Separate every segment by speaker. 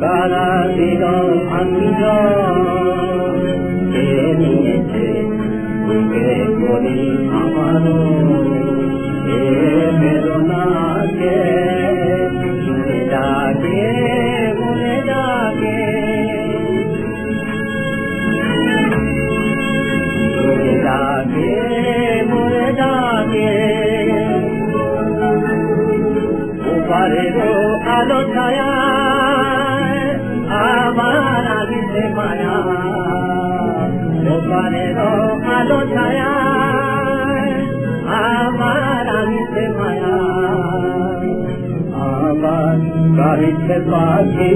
Speaker 1: কারা দিল আমি নিয়েছে বুকে উপারেরও আলো ছায়া, আমার আলিতে মায়া। ওপারেরও আলো ছায়া, আমার আলিতে মায়া। আবার গাড়িতে পাখি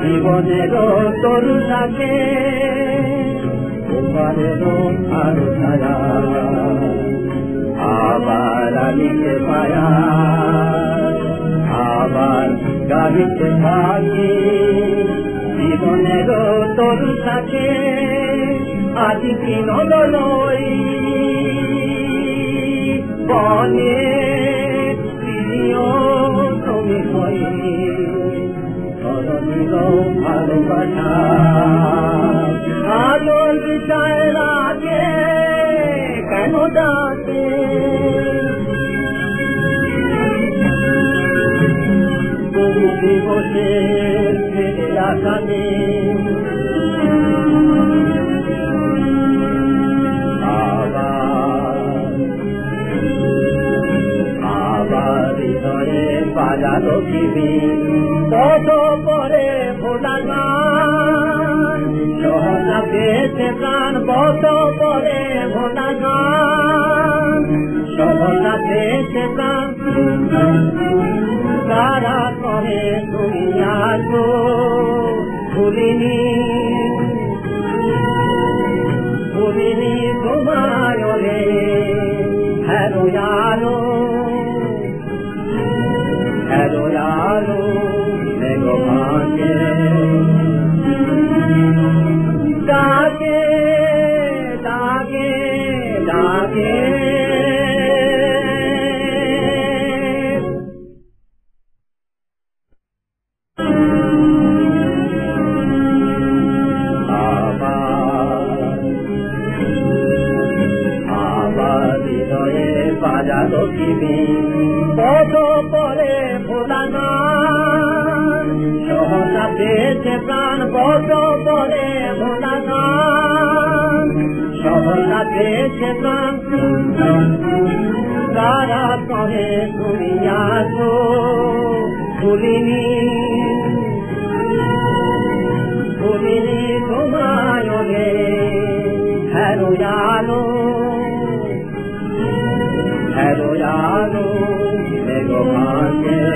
Speaker 1: জীবনেরও তরু থাকে ওপারেরও আলো ছায়া আবার আলিতে মায়া। আবার গাড়িতে থাকি। জীবনের তরু থাকে আজ কি নলই বনে প্রিয় তুমি করণিল ভালোবাসা। আলোর চায় লাগে কেন ডাকে? হৃদয়ে বাজালো কিবি কত পরে ভোলা গান। প্রাণ, কত পরে ভোলা গান। পেয়েছে প্রাণ। তারা করে তুমি Hello, Yano. Hello, Yano. Hello, Yano. Dage, dage, dage. বাজালো কিবি কত পরে ভোলা গান সহসা পেয়েছে প্রাণ, কত পরে ভোলা গান সহসা পেয়েছে প্রাণ, তারা করে তুমি আসো, ভুলিনি ভুলিনি তোমায় আলো হ্যালো আলো মেঘো মাকে ডাকে